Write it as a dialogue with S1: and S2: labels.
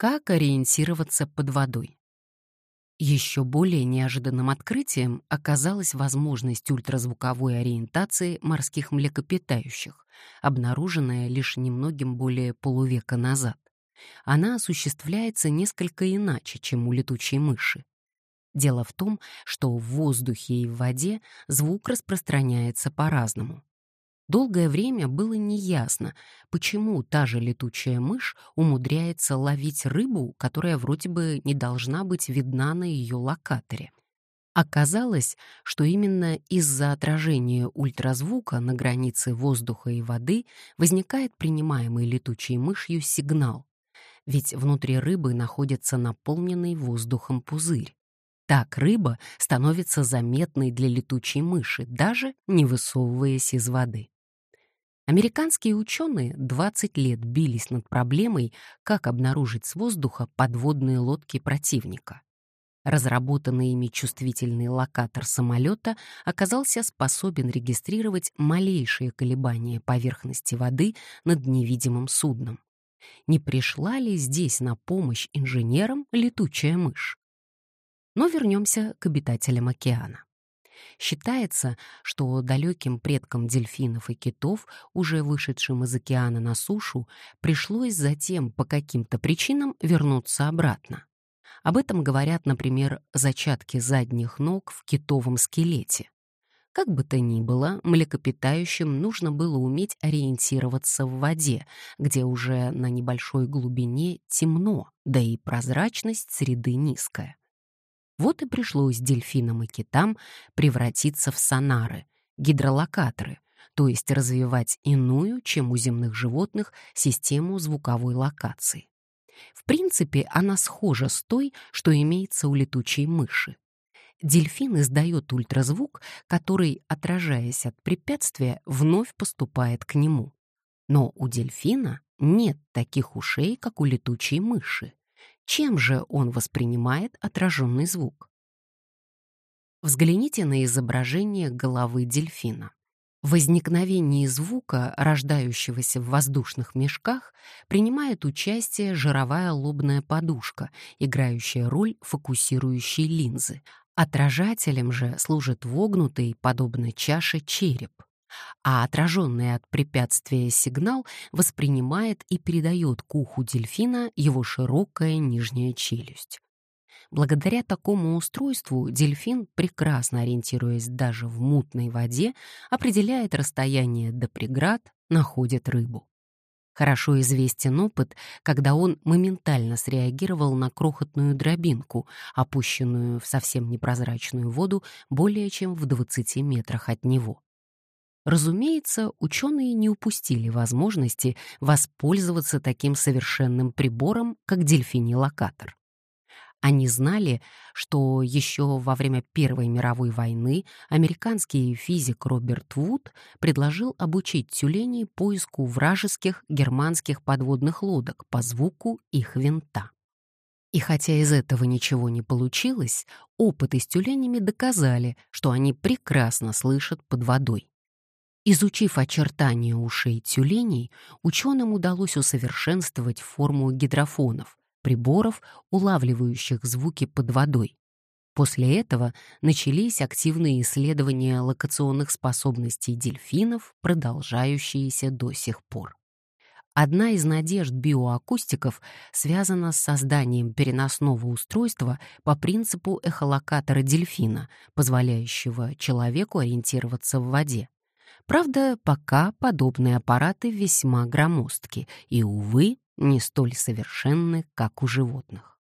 S1: Как ориентироваться под водой? Еще более неожиданным открытием оказалась возможность ультразвуковой ориентации морских млекопитающих, обнаруженная лишь немногим более полувека назад. Она осуществляется несколько иначе, чем у летучей мыши. Дело в том, что в воздухе и в воде звук распространяется по-разному. Долгое время было неясно, почему та же летучая мышь умудряется ловить рыбу, которая вроде бы не должна быть видна на ее локаторе. Оказалось, что именно из-за отражения ультразвука на границе воздуха и воды возникает принимаемый летучей мышью сигнал. Ведь внутри рыбы находится наполненный воздухом пузырь. Так рыба становится заметной для летучей мыши, даже не высовываясь из воды. Американские ученые 20 лет бились над проблемой, как обнаружить с воздуха подводные лодки противника. Разработанный ими чувствительный локатор самолета оказался способен регистрировать малейшие колебания поверхности воды над невидимым судном. Не пришла ли здесь на помощь инженерам летучая мышь? Но вернемся к обитателям океана. Считается, что далеким предкам дельфинов и китов, уже вышедшим из океана на сушу, пришлось затем по каким-то причинам вернуться обратно. Об этом говорят, например, зачатки задних ног в китовом скелете. Как бы то ни было, млекопитающим нужно было уметь ориентироваться в воде, где уже на небольшой глубине темно, да и прозрачность среды низкая. Вот и пришлось дельфинам и китам превратиться в сонары, гидролокаторы, то есть развивать иную, чем у земных животных, систему звуковой локации. В принципе, она схожа с той, что имеется у летучей мыши. Дельфин издает ультразвук, который, отражаясь от препятствия, вновь поступает к нему. Но у дельфина нет таких ушей, как у летучей мыши. Чем же он воспринимает отраженный звук? Взгляните на изображение головы дельфина. В возникновении звука, рождающегося в воздушных мешках, принимает участие жировая лобная подушка, играющая роль фокусирующей линзы. Отражателем же служит вогнутый, подобно чаше, череп а отраженный от препятствия сигнал воспринимает и передает к уху дельфина его широкая нижняя челюсть. Благодаря такому устройству дельфин, прекрасно ориентируясь даже в мутной воде, определяет расстояние до преград, находит рыбу. Хорошо известен опыт, когда он моментально среагировал на крохотную дробинку, опущенную в совсем непрозрачную воду более чем в 20 метрах от него. Разумеется, ученые не упустили возможности воспользоваться таким совершенным прибором, как дельфиний локатор. Они знали, что еще во время Первой мировой войны американский физик Роберт Вуд предложил обучить тюленей поиску вражеских германских подводных лодок по звуку их винта. И хотя из этого ничего не получилось, опыты с тюленями доказали, что они прекрасно слышат под водой. Изучив очертания ушей тюленей, ученым удалось усовершенствовать форму гидрофонов, приборов, улавливающих звуки под водой. После этого начались активные исследования локационных способностей дельфинов, продолжающиеся до сих пор. Одна из надежд биоакустиков связана с созданием переносного устройства по принципу эхолокатора дельфина, позволяющего человеку ориентироваться в воде. Правда, пока подобные аппараты весьма громоздки и, увы, не столь совершенны, как у животных.